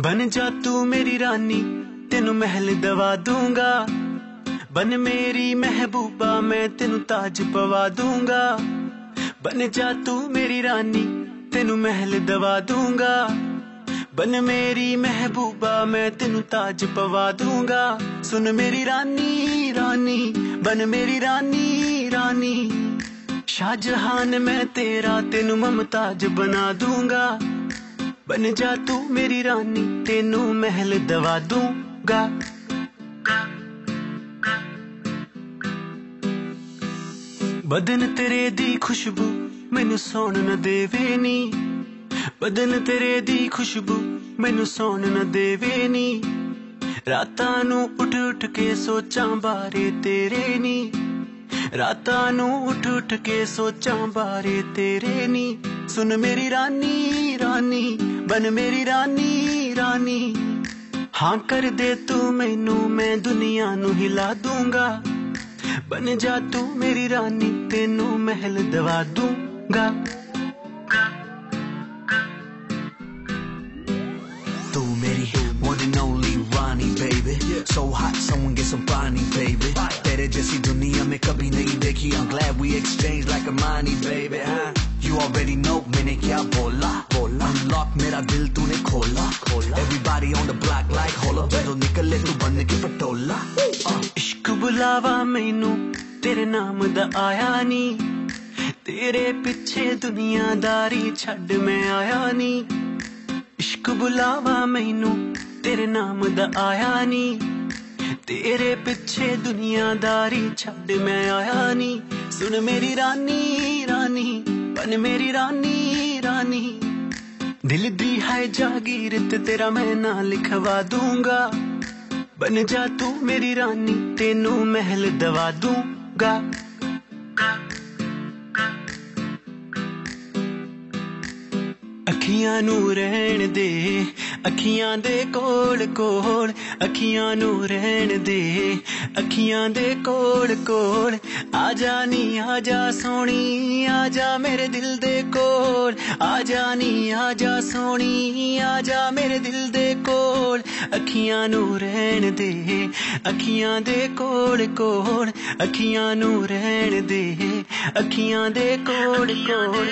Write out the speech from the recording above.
बन जा तू मेरी रानी, तेनु महल दवा दूँगा। बन मेरी महबूबा, मैं तेनु ताज पवा दूँगा। बन जा तू मेरी रानी, तेनु महल दवा दूँगा। बन मेरी महबूबा, मैं तेनु ताज पवा दूँगा। सुन मेरी रानी रानी, बन मेरी रानी रानी। शाहजहान मैं तेरा, तेनु ममताज बना दूँगा। ਬਨ ਜਾ ਤੂੰ ਮੇਰੀ ਰਾਣੀ ਤੈਨੂੰ ਮਹਿਲ ਦਵਾ ਦੂੰਗਾ। ਬਦਨ ਤੇਰੇ ਦੀ ਖੁਸ਼ਬੂ ਮੈਨੂੰ ਸੌਣ ਨਾ ਦੇਵੇ ਨੀ। ਬਦਨ ਤੇਰੇ ਦੀ ਖੁਸ਼ਬੂ ਮੈਨੂੰ ਸੌਣ ਨਾ ਦੇਵੇ ਨੀ। ਰਾਤਾਂ ਨੂੰ ਉੱਠ ਉੱਠ ਕੇ ਸੋਚਾਂ ਬਾਰੇ ਤੇਰੇ ਨੀ। ਰਾਤਾਂ ਨੂੰ ਉੱਠ ਉੱਠ ਕੇ ਸੋਚਾਂ ਬਾਰੇ ਤੇਰੇ ਨੀ ਸੁਣ ਮੇਰੀ ਰਾਨੀ ਰਾਨੀ ਬਨ ਮੇਰੀ ਰਾਨੀ ਰਾਨੀ ਹਾਂ ਕਰ ਦੇ ਤੂੰ ਮੈਨੂੰ ਮੈਂ ਦੁਨੀਆ ਨੂੰ ਹਿਲਾ ਦੂੰਗਾ ਬਨ ਜਾ ਤੂੰ ਮੇਰੀ ਰਾਨੀ ਤੈਨੂੰ ਮਹਿਲ ਦਵਾ ਦੂੰਗਾ ਤੂੰ ਮੇਰੀ one and only Ronnie baby so hot someone get some Bonnie baby मैंने कभी नहीं देखी। I'm glad we exchanged like a money baby, huh? You already know, मैंने क्या बोला? बोला। Unlock मेरा दिल तूने खोला। खोला। Everybody on the block like होलो तो निकले तू बनने की पटोला। Uh. इश्क बुलावा मैनू, तेरे नाम दा आया नी। तेरे पीछे दुनियादारी छड़ मैं आया नी। इश्क बुलावा मैनू, तेरे नाम दा आया नी। ਤੇਰੇ ਪਿੱਛੇ ਦੁਨੀਆਦਾਰੀ ਛੱਡ ਮੈਂ ਆਇਆ ਨੀ ਸੁਣ ਮੇਰੀ ਰਾਨੀ ਰਾਨੀ ਬਨ ਮੇਰੀ ਰਾਨੀ ਰਾਨੀ ਦਿਲ ਦੀ ਹੈ ਜਾਗੀਰ ਤੇ ਤੇਰਾ ਮੈਂ ਨਾਂ ਲਿਖਵਾ ਦੂੰਗਾ ਬਨ ਜਾ ਤੂੰ ਮੇਰੀ ਰਾਨੀ ਤੈਨੂੰ ਮਹਿਲ ਦਵਾ ਦੂੰਗਾ ਅੱਖੀਆਂ ਨੂੰ ਰਹਿਣ ਦੇ ਅੱਖੀਆਂ ਦੇ ਕੋਲ ਕੋਲ ਅੱਖੀਆਂ ਨੂੰ ਰਹਿਣ ਦੇ ਅੱਖੀਆਂ ਦੇ ਕੋਲ ਕੋਲ ਆ ਜਾ ਨੀ ਆ ਜਾ ਸੋਣੀ ਆ ਜਾ ਮੇਰੇ ਦਿਲ ਦੇ ਕੋਲ ਆ ਜਾ ਨੀ ਆ ਜਾ ਸੋਣੀ ਆ ਜਾ ਮੇਰੇ ਦਿਲ ਦੇ ਕੋਲ ਅੱਖੀਆਂ ਨੂੰ ਰਹਿਣ ਦੇ ਅੱਖੀਆਂ ਦੇ ਕੋਲ ਕੋਲ ਅੱਖੀਆਂ ਨੂੰ ਰਹਿਣ ਦੇ ਅੱਖੀਆਂ ਦੇ ਕੋਲ ਕੋਲ